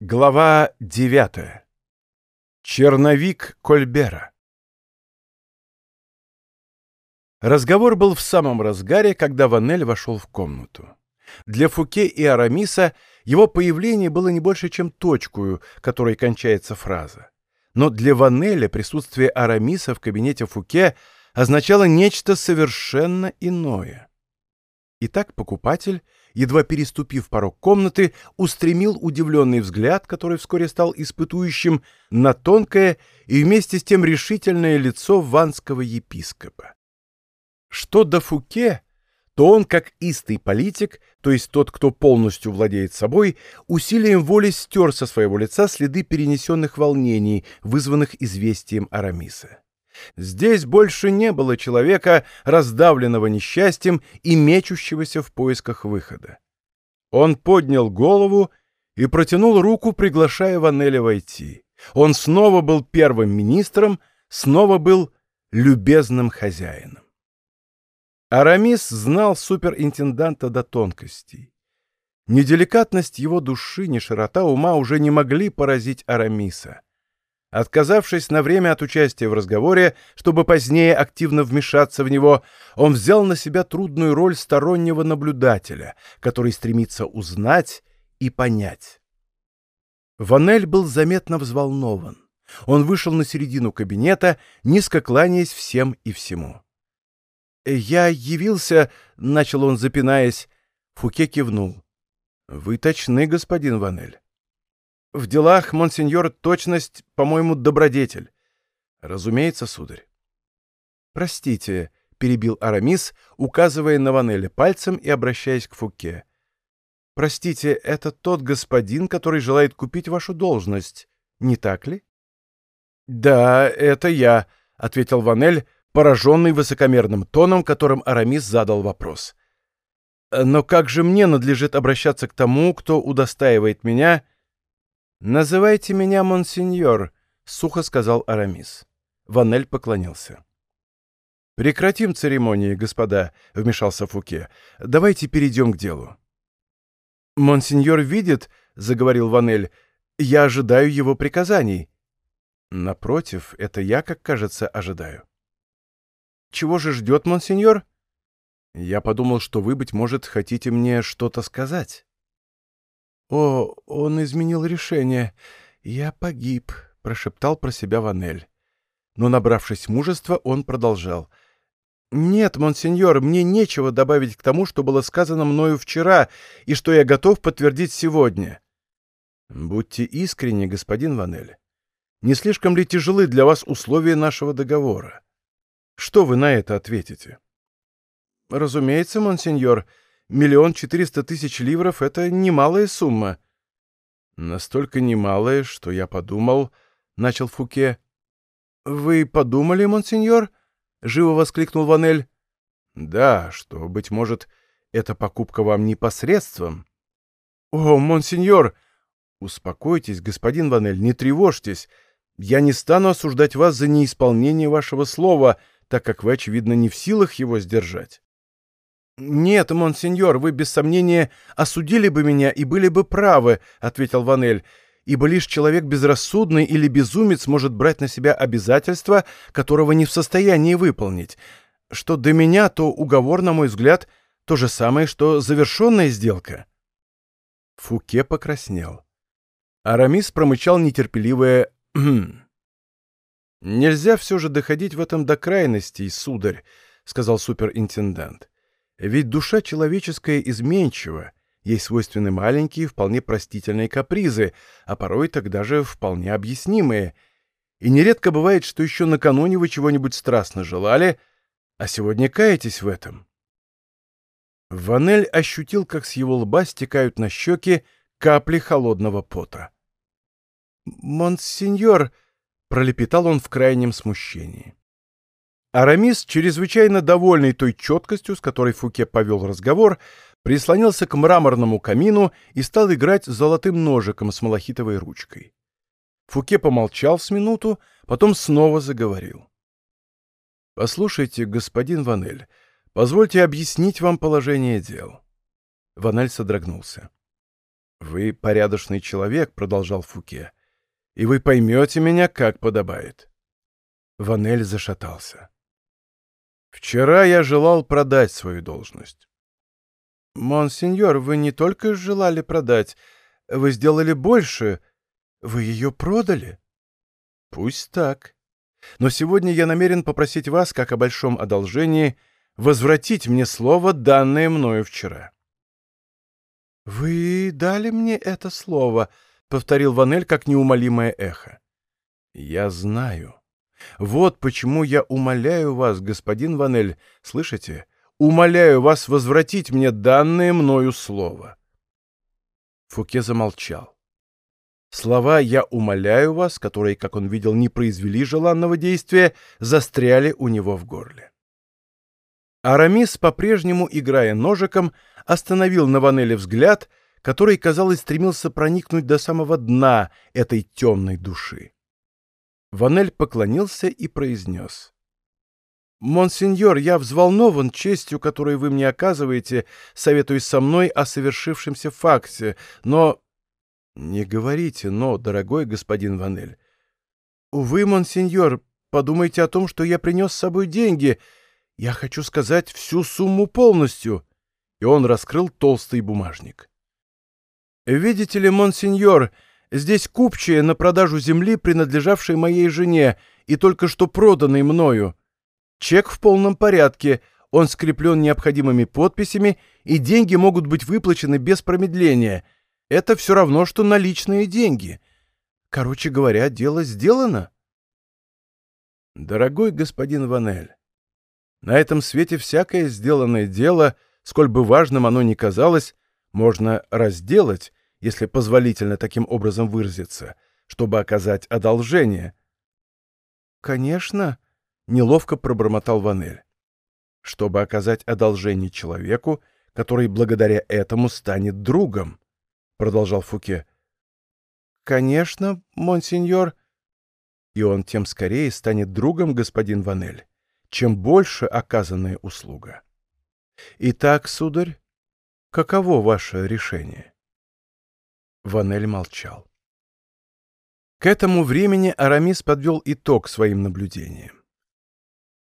Глава девятая. Черновик Кольбера. Разговор был в самом разгаре, когда Ванель вошел в комнату. Для Фуке и Арамиса его появление было не больше, чем точкую, которой кончается фраза. Но для Ванеля присутствие Арамиса в кабинете Фуке означало нечто совершенно иное. Итак, покупатель едва переступив порог комнаты, устремил удивленный взгляд, который вскоре стал испытующим, на тонкое и вместе с тем решительное лицо ванского епископа. Что до Фуке, то он, как истый политик, то есть тот, кто полностью владеет собой, усилием воли стер со своего лица следы перенесенных волнений, вызванных известием Арамиса. Здесь больше не было человека, раздавленного несчастьем и мечущегося в поисках выхода. Он поднял голову и протянул руку, приглашая Ванеля войти. Он снова был первым министром, снова был любезным хозяином. Арамис знал суперинтенданта до тонкостей. Ни деликатность его души, ни широта ума уже не могли поразить Арамиса. Отказавшись на время от участия в разговоре, чтобы позднее активно вмешаться в него, он взял на себя трудную роль стороннего наблюдателя, который стремится узнать и понять. Ванель был заметно взволнован. Он вышел на середину кабинета, низко кланяясь всем и всему. «Я явился», — начал он, запинаясь. Фуке кивнул. «Вы точны, господин Ванель. В делах, монсеньор, точность, по-моему, добродетель. Разумеется, сударь. Простите, — перебил Арамис, указывая на Ванеля пальцем и обращаясь к Фуке. «Простите, это тот господин, который желает купить вашу должность, не так ли?» «Да, это я», — ответил Ванель, пораженный высокомерным тоном, которым Арамис задал вопрос. «Но как же мне надлежит обращаться к тому, кто удостаивает меня...» «Называйте меня монсеньор», — сухо сказал Арамис. Ванель поклонился. «Прекратим церемонии, господа», — вмешался Фуке. «Давайте перейдем к делу». «Монсеньор видит», — заговорил Ванель, — «я ожидаю его приказаний». «Напротив, это я, как кажется, ожидаю». «Чего же ждет монсеньор?» «Я подумал, что вы, быть может, хотите мне что-то сказать». «О, он изменил решение. Я погиб», — прошептал про себя Ванель. Но, набравшись мужества, он продолжал. «Нет, монсеньор, мне нечего добавить к тому, что было сказано мною вчера и что я готов подтвердить сегодня». «Будьте искренни, господин Ванель. Не слишком ли тяжелы для вас условия нашего договора? Что вы на это ответите?» «Разумеется, монсеньор», миллион четыреста тысяч ливров — это немалая сумма». «Настолько немалая, что я подумал...» — начал Фуке. «Вы подумали, монсеньор?» — живо воскликнул Ванель. «Да, что, быть может, эта покупка вам непосредством?» «О, монсеньор!» «Успокойтесь, господин Ванель, не тревожьтесь. Я не стану осуждать вас за неисполнение вашего слова, так как вы, очевидно, не в силах его сдержать. «Нет, монсеньор, вы без сомнения осудили бы меня и были бы правы», — ответил Ванель, «ибо лишь человек безрассудный или безумец может брать на себя обязательства, которого не в состоянии выполнить. Что до меня, то уговор, на мой взгляд, то же самое, что завершенная сделка». Фуке покраснел. Арамис промычал нетерпеливое «Хм». «Нельзя все же доходить в этом до крайностей, сударь», — сказал суперинтендант. Ведь душа человеческая изменчива, ей свойственны маленькие, вполне простительные капризы, а порой тогда же вполне объяснимые. И нередко бывает, что еще накануне вы чего-нибудь страстно желали, а сегодня каетесь в этом. Ванель ощутил, как с его лба стекают на щеки капли холодного пота. «Монсеньор!» — пролепетал он в крайнем смущении. Арамис, чрезвычайно довольный той четкостью, с которой Фуке повел разговор, прислонился к мраморному камину и стал играть золотым ножиком с малахитовой ручкой. Фуке помолчал с минуту, потом снова заговорил. «Послушайте, господин Ванель, позвольте объяснить вам положение дел». Ванель содрогнулся. «Вы порядочный человек», — продолжал Фуке, — «и вы поймете меня, как подобает». Ванель зашатался. «Вчера я желал продать свою должность». «Монсеньор, вы не только желали продать, вы сделали больше. Вы ее продали?» «Пусть так. Но сегодня я намерен попросить вас, как о большом одолжении, возвратить мне слово, данное мною вчера». «Вы дали мне это слово», — повторил Ванель как неумолимое эхо. «Я знаю. Вот почему я умоляю вас, господин Ванель, слышите? Умоляю вас возвратить мне данное мною слово». Фуке замолчал. Слова «я умоляю вас», которые, как он видел, не произвели желанного действия, застряли у него в горле. Арамис, по-прежнему играя ножиком, остановил на Ванеле взгляд, который, казалось, стремился проникнуть до самого дна этой темной души. Ванель поклонился и произнес. «Монсеньор, я взволнован честью, которую вы мне оказываете, советуясь со мной о совершившемся факте, но...» «Не говорите «но», дорогой господин Ванель. Увы, монсеньор, подумайте о том, что я принес с собой деньги. Я хочу сказать всю сумму полностью» и он раскрыл толстый бумажник. «Видите ли, монсеньор, здесь купчая на продажу земли, принадлежавшей моей жене и только что проданной мною. Чек в полном порядке, он скреплен необходимыми подписями, и деньги могут быть выплачены без промедления. Это все равно, что наличные деньги. Короче говоря, дело сделано». «Дорогой господин Ванель, на этом свете всякое сделанное дело — сколь бы важным оно ни казалось, можно разделать, если позволительно таким образом выразиться, чтобы оказать одолжение. «Конечно», — неловко пробормотал Ванель, «чтобы оказать одолжение человеку, который благодаря этому станет другом», — продолжал Фуке. «Конечно, монсеньор», и он тем скорее станет другом, господин Ванель, чем больше оказанная услуга. «Итак, сударь, каково ваше решение?» Ванель молчал. К этому времени Арамис подвел итог своим наблюдениям.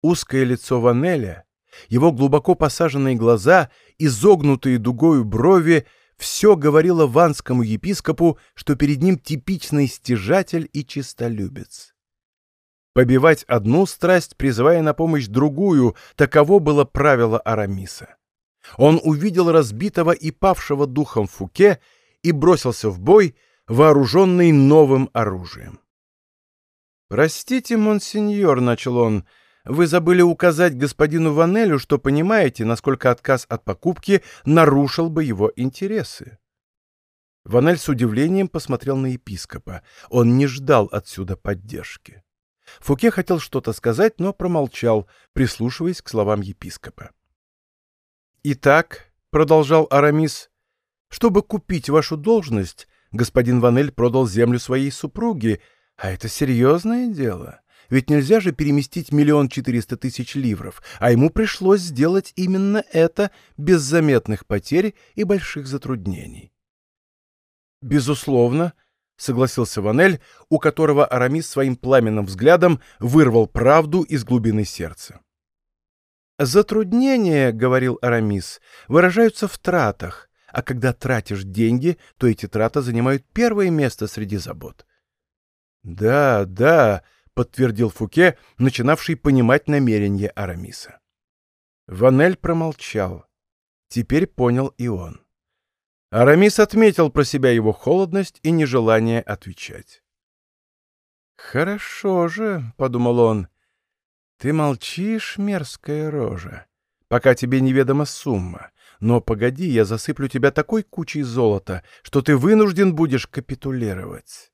Узкое лицо Ванеля, его глубоко посаженные глаза, изогнутые дугою брови — все говорило ванскому епископу, что перед ним типичный стяжатель и чистолюбец. Побивать одну страсть, призывая на помощь другую, таково было правило Арамиса. Он увидел разбитого и павшего духом Фуке и бросился в бой, вооруженный новым оружием. «Простите, монсеньор», — начал он, — «вы забыли указать господину Ванелю, что понимаете, насколько отказ от покупки нарушил бы его интересы». Ванель с удивлением посмотрел на епископа. Он не ждал отсюда поддержки. Фуке хотел что-то сказать, но промолчал, прислушиваясь к словам епископа. «Итак», — продолжал Арамис, — «чтобы купить вашу должность, господин Ванель продал землю своей супруге, а это серьезное дело. Ведь нельзя же переместить миллион четыреста тысяч ливров, а ему пришлось сделать именно это без заметных потерь и больших затруднений». «Безусловно», — согласился Ванель, у которого Арамис своим пламенным взглядом вырвал правду из глубины сердца. «Затруднения, — говорил Арамис, — выражаются в тратах, а когда тратишь деньги, то эти траты занимают первое место среди забот». «Да, да», — подтвердил Фуке, начинавший понимать намерения Арамиса. Ванель промолчал. Теперь понял и он. Арамис отметил про себя его холодность и нежелание отвечать. «Хорошо же», — подумал он, — «ты молчишь, мерзкая рожа, пока тебе неведома сумма. Но погоди, я засыплю тебя такой кучей золота, что ты вынужден будешь капитулировать».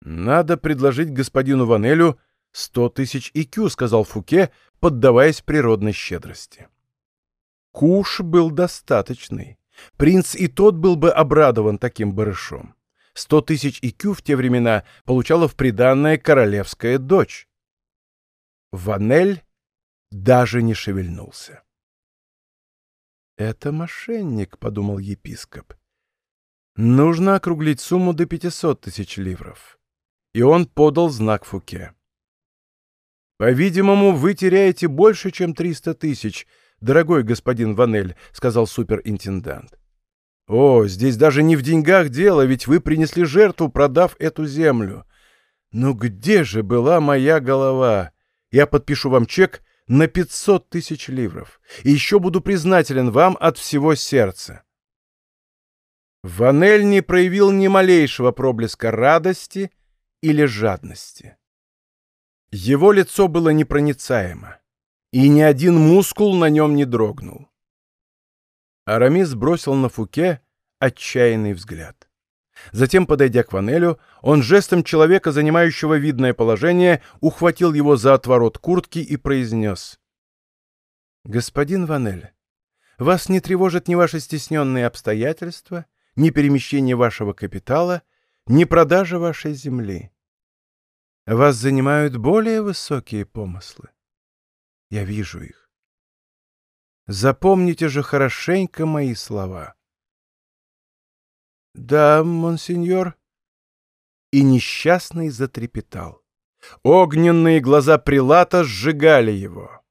«Надо предложить господину Ванелю сто тысяч икю», — сказал Фуке, поддаваясь природной щедрости. Куш был достаточный. Принц и тот был бы обрадован таким барышом. Сто тысяч икю в те времена получала в приданное королевская дочь. Ванель даже не шевельнулся. «Это мошенник», — подумал епископ. Нужно округлить сумму до 500 тысяч ливров. И он подал знак Фуке. «По-видимому, вы теряете больше, чем 300 тысяч, дорогой господин Ванель», — сказал суперинтендант. «О, здесь даже не в деньгах дело, ведь вы принесли жертву, продав эту землю. Но где же была моя голова? Я подпишу вам чек на 500 тысяч ливров, и еще буду признателен вам от всего сердца». Ванель не проявил ни малейшего проблеска радости или жадности. Его лицо было непроницаемо, и ни один мускул на нем не дрогнул. Арамис бросил на Фуке отчаянный взгляд. Затем, подойдя к Ванелю, он жестом человека, занимающего видное положение, ухватил его за отворот куртки и произнес. «Господин Ванель, вас не тревожат ни ваши стесненные обстоятельства, ни перемещение вашего капитала, ни продажа вашей земли. Вас занимают более высокие помыслы. Я вижу их. Запомните же хорошенько мои слова. Да, монсеньор. И несчастный затрепетал. Огненные глаза Прилата сжигали его.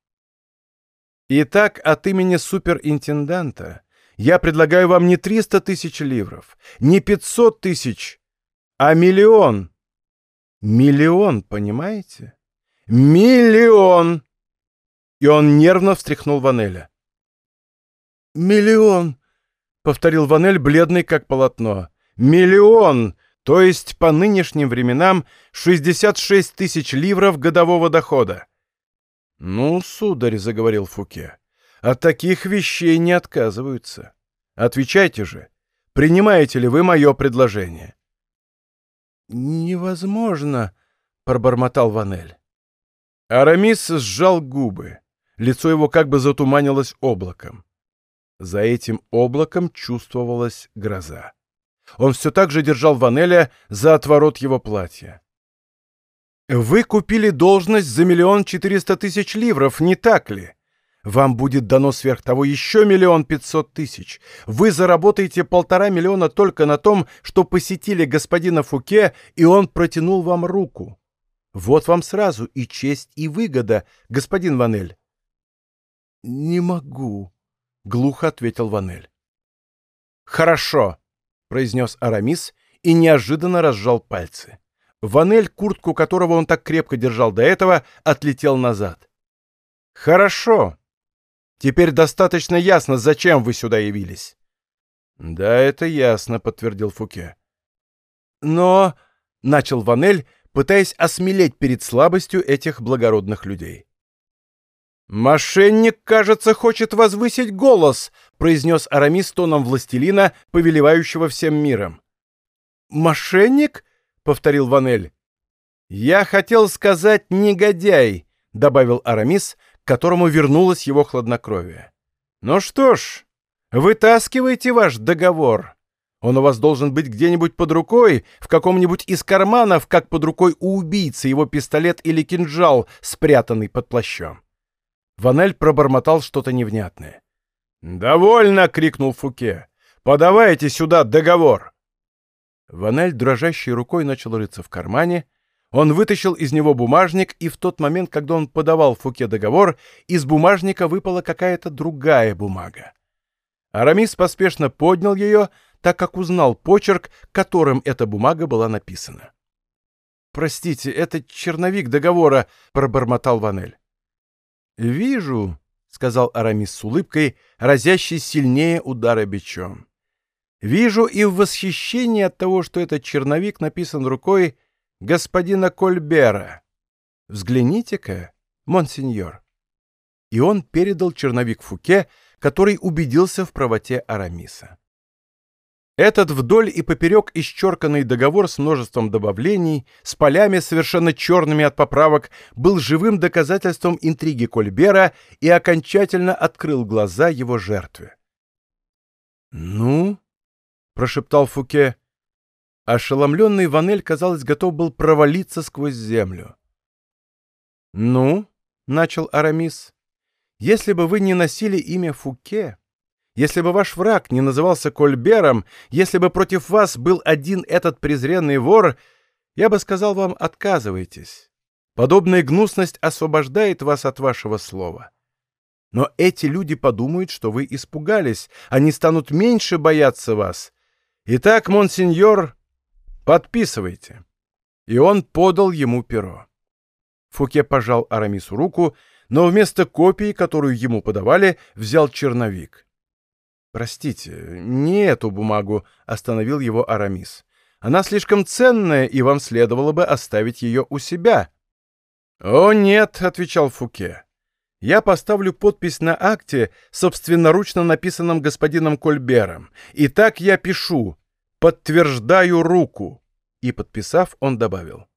Итак, от имени суперинтенданта я предлагаю вам не 300 тысяч ливров, не 500 тысяч, а миллион. Миллион, понимаете? Миллион! И он нервно встряхнул Ванеля. «Миллион!» — повторил Ванель, бледный как полотно. «Миллион! То есть по нынешним временам 66 тысяч ливров годового дохода!» «Ну, сударь», — заговорил Фуке, — «от таких вещей не отказываются. Отвечайте же, принимаете ли вы мое предложение?» «Невозможно», — пробормотал Ванель. Арамис сжал губы. Лицо его как бы затуманилось облаком. За этим облаком чувствовалась гроза. Он все так же держал Ванеля за отворот его платья. «Вы купили должность за миллион четыреста тысяч ливров, не так ли? Вам будет дано сверх того еще миллион пятьсот тысяч. Вы заработаете полтора миллиона только на том, что посетили господина Фуке, и он протянул вам руку. Вот вам сразу и честь, и выгода, господин Ванель». «Не могу», — глухо ответил Ванель. «Хорошо», — произнес Арамис и неожиданно разжал пальцы. Ванель, куртку которого он так крепко держал до этого, отлетел назад. «Хорошо. Теперь достаточно ясно, зачем вы сюда явились». «Да, это ясно», — подтвердил Фуке. «Но...» — начал Ванель, пытаясь осмелеть перед слабостью этих благородных людей. «Мошенник, кажется, хочет возвысить голос», — произнес Арамис тоном властелина, повелевающего всем миром. «Мошенник?» — повторил Ванель. «Я хотел сказать негодяй», — добавил Арамис, к которому вернулось его хладнокровие. «Ну что ж, вытаскивайте ваш договор. Он у вас должен быть где-нибудь под рукой, в каком-нибудь из карманов, как под рукой у убийцы его пистолет или кинжал, спрятанный под плащом». Ванель пробормотал что-то невнятное. «Довольно!» — крикнул Фуке. «Подавайте сюда договор!» Ванель дрожащей рукой начал рыться в кармане. Он вытащил из него бумажник, и в тот момент, когда он подавал Фуке договор, из бумажника выпала какая-то другая бумага. Арамис поспешно поднял ее, так как узнал почерк, которым эта бумага была написана. «Простите, это черновик договора», — пробормотал Ванель. «Вижу», — сказал Арамис с улыбкой, разящий сильнее удара бичом. «Вижу и в восхищении от того, что этот черновик написан рукой господина Кольбера. Взгляните-ка, монсеньор». И он передал черновик Фуке, который убедился в правоте Арамиса. Этот вдоль и поперек исчерканный договор с множеством добавлений, с полями, совершенно черными от поправок, был живым доказательством интриги Кольбера и окончательно открыл глаза его жертве. «Ну?» — прошептал Фуке. Ошеломленный Ванель, казалось, готов был провалиться сквозь землю. «Ну?» — начал Арамис. «Если бы вы не носили имя Фуке, Если бы ваш враг не назывался Кольбером, если бы против вас был один этот презренный вор, я бы сказал вам «отказывайтесь». Подобная гнусность освобождает вас от вашего слова. Но эти люди подумают, что вы испугались, они станут меньше бояться вас. Итак, монсеньор, подписывайте. И он подал ему перо. Фуке пожал Арамису руку, но вместо копии, которую ему подавали, взял черновик. «Простите, не эту бумагу», — остановил его Арамис. «Она слишком ценная, и вам следовало бы оставить ее у себя». «О, нет», — отвечал Фуке. «Я поставлю подпись на акте, собственноручно написанном господином Кольбером. И так я пишу. Подтверждаю руку». И, подписав, он добавил.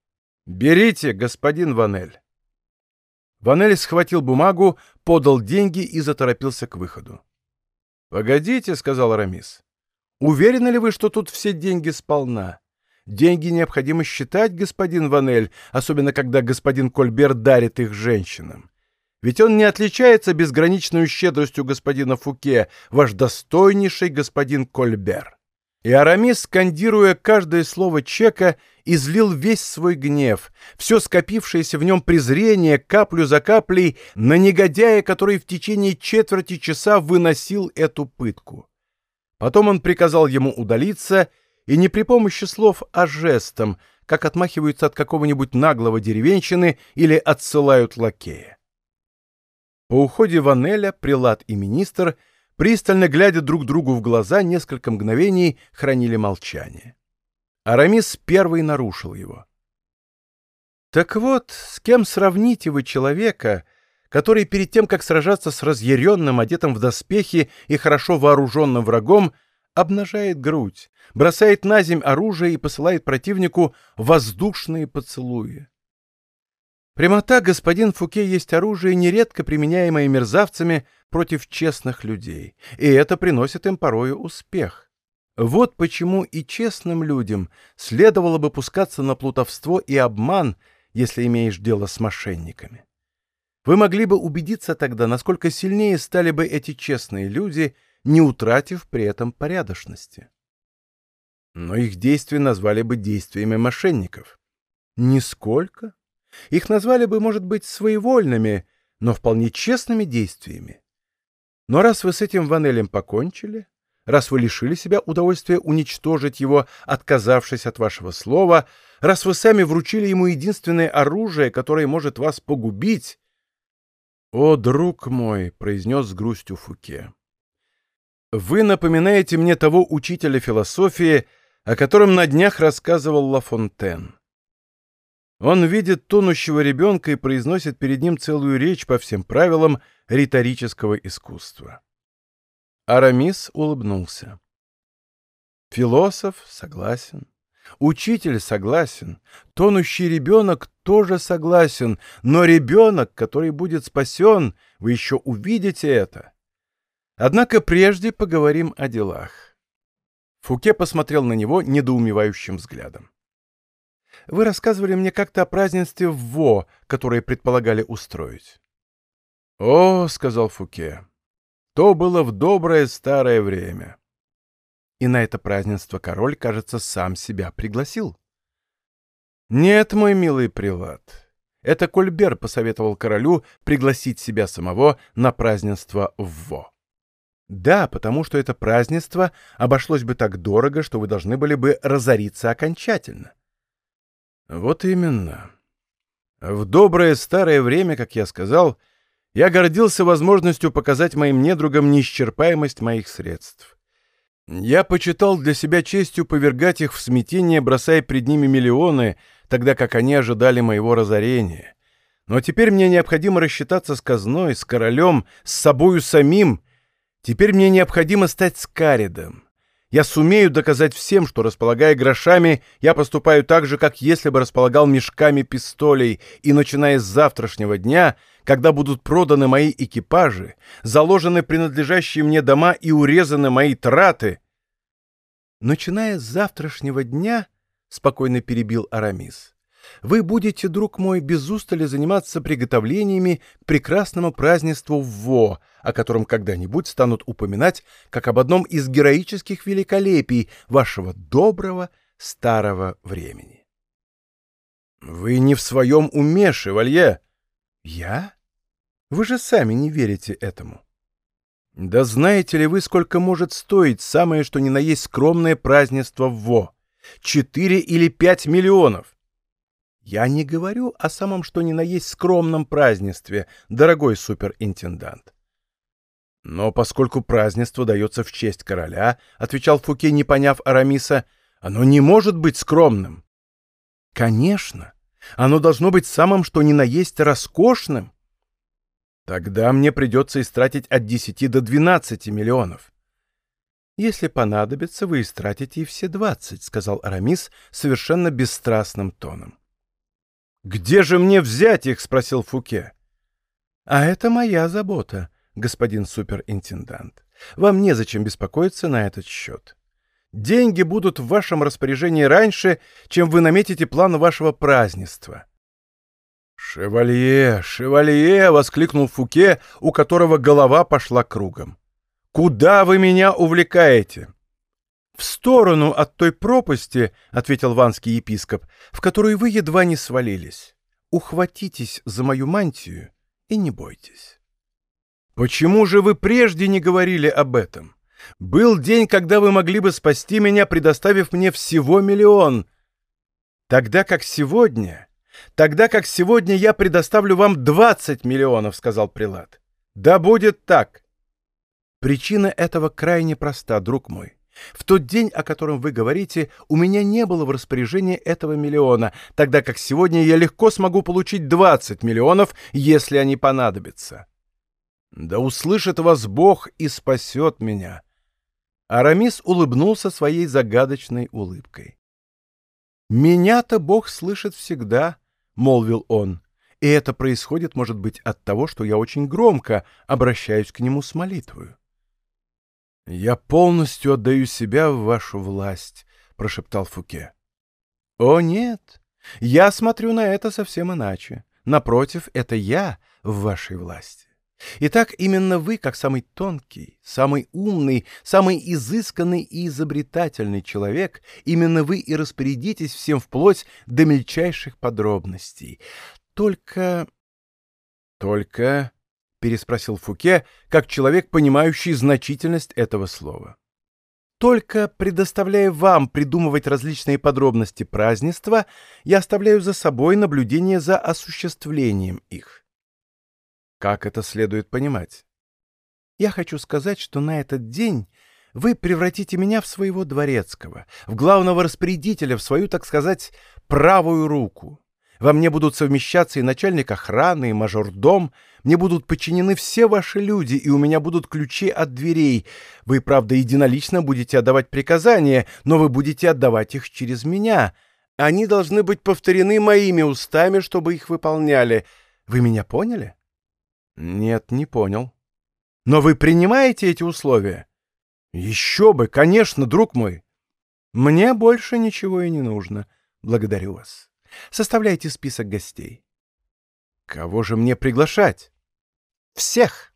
«Берите, господин Ванель». Ванель схватил бумагу, подал деньги и заторопился к выходу. «Погодите», — сказал Арамис. «Уверены ли вы, что тут все деньги сполна? Деньги необходимо считать, господин Ванель, особенно когда господин Кольбер дарит их женщинам. Ведь он не отличается безграничной щедростью господина Фуке, ваш достойнейший господин Кольбер». И Арамис, скандируя каждое слово чека, излил весь свой гнев, все скопившееся в нем презрение каплю за каплей на негодяя, который в течение четверти часа выносил эту пытку. Потом он приказал ему удалиться, и не при помощи слов, а жестом, как отмахиваются от какого-нибудь наглого деревенщины или отсылают лакея. По уходе Ванеля, прилад и министр — пристально глядя друг другу в глаза, несколько мгновений хранили молчание. Арамис первый нарушил его. «Так вот, с кем сравните вы человека, который перед тем, как сражаться с разъяренным, одетым в доспехи и хорошо вооруженным врагом, обнажает грудь, бросает на земь оружие и посылает противнику воздушные поцелуи? Прямота, господин Фуке, есть оружие, нередко применяемое мерзавцами против честных людей, и это приносит им порою успех. Вот почему и честным людям следовало бы пускаться на плутовство и обман, если имеешь дело с мошенниками. Вы могли бы убедиться тогда, насколько сильнее стали бы эти честные люди, не утратив при этом порядочности. Но их действия назвали бы действиями мошенников. Нисколько. Их назвали бы, может быть, своевольными, но вполне честными действиями. Но раз вы с этим Ванелем покончили, раз вы лишили себя удовольствия уничтожить его, отказавшись от вашего слова, раз вы сами вручили ему единственное оружие, которое может вас погубить... — О, друг мой, — произнес с грустью Фуке, — вы напоминаете мне того учителя философии, о котором на днях рассказывал Ла Фонтен. Он видит тонущего ребенка и произносит перед ним целую речь по всем правилам риторического искусства. Арамис улыбнулся. Философ согласен. Учитель согласен. Тонущий ребенок тоже согласен. Но ребенок, который будет спасен, вы еще увидите это. Однако прежде поговорим о делах. Фуке посмотрел на него недоумевающим взглядом. Вы рассказывали мне как-то о празднестве в Во, которое предполагали устроить. — О, — сказал Фуке, — то было в доброе старое время. И на это празднество король, кажется, сам себя пригласил. — Нет, мой милый прилад, это Кольбер посоветовал королю пригласить себя самого на празднество в Во. Да, потому что это празднество обошлось бы так дорого, что вы должны были бы разориться окончательно. Вот именно. В доброе старое время, как я сказал, я гордился возможностью показать моим недругам неисчерпаемость моих средств. Я почитал для себя честью повергать их в смятение, бросая пред ними миллионы, тогда как они ожидали моего разорения. Но теперь мне необходимо рассчитаться с казной, с королем, с собою самим. Теперь мне необходимо стать Скаридом. Я сумею доказать всем, что, располагая грошами, я поступаю так же, как если бы располагал мешками пистолей, и, начиная с завтрашнего дня, когда будут проданы мои экипажи, заложены принадлежащие мне дома и урезаны мои траты... Начиная с завтрашнего дня, — спокойно перебил Арамис, вы будете, друг мой, без устали заниматься приготовлениями к прекрасному празднеству в Во, о котором когда-нибудь станут упоминать как об одном из героических великолепий вашего доброго старого времени. Вы не в своем уме, шевалье. Я? Вы же сами не верите этому. Да знаете ли вы, сколько может стоить самое что ни на есть скромное празднество в Во? Четыре или пять миллионов? Я не говорю о самом что ни на есть скромном празднестве, дорогой суперинтендант. Но поскольку празднество дается в честь короля, отвечал Фуке, не поняв Арамиса, оно не может быть скромным. Конечно, оно должно быть самым что ни на есть роскошным. Тогда мне придется истратить от 10 до 12 миллионов. Если понадобится, вы истратите и все 20, сказал Арамис совершенно бесстрастным тоном. «Где же мне взять их?» — спросил Фуке. «А это моя забота, господин суперинтендант. Вам незачем беспокоиться на этот счет. Деньги будут в вашем распоряжении раньше, чем вы наметите план вашего празднества». «Шевалье, шевалье!» — воскликнул Фуке, у которого голова пошла кругом. «Куда вы меня увлекаете?» «В сторону от той пропасти, — ответил ванский епископ, — в которую вы едва не свалились. Ухватитесь за мою мантию и не бойтесь». «Почему же вы прежде не говорили об этом? Был день, когда вы могли бы спасти меня, предоставив мне всего миллион. Тогда как сегодня... Тогда как сегодня я предоставлю вам двадцать миллионов, — сказал Прилад. Да будет так. Причина этого крайне проста, друг мой. В тот день, о котором вы говорите, у меня не было в распоряжении этого миллиона, тогда как сегодня я легко смогу получить 20 миллионов, если они понадобятся. Да услышит вас Бог и спасет меня. Арамис улыбнулся своей загадочной улыбкой. «Меня-то Бог слышит всегда», — молвил он, — «и это происходит, может быть, от того, что я очень громко обращаюсь к Нему с молитвою. «Я полностью отдаю себя в вашу власть», — прошептал Фуке. «О, нет, я смотрю на это совсем иначе. Напротив, это я в вашей власти. Итак, именно вы, как самый тонкий, самый умный, самый изысканный и изобретательный человек, именно вы и распорядитесь всем вплоть до мельчайших подробностей. Только... Только переспросил Фуке, как человек, понимающий значительность этого слова. Только предоставляя вам придумывать различные подробности празднества, я оставляю за собой наблюдение за осуществлением их. Как это следует понимать? Я хочу сказать, что на этот день вы превратите меня в своего дворецкого, в главного распорядителя, в свою, так сказать, правую руку. Во мне будут совмещаться и начальник охраны, и мажордом. Мне будут подчинены все ваши люди, и у меня будут ключи от дверей. Вы, правда, единолично будете отдавать приказания, но вы будете отдавать их через меня. Они должны быть повторены моими устами, чтобы их выполняли. Вы меня поняли? Нет, не понял. Но вы принимаете эти условия? Еще бы, конечно, друг мой. Мне больше ничего и не нужно. Благодарю вас. Составляйте список гостей. Кого же мне приглашать? Всех!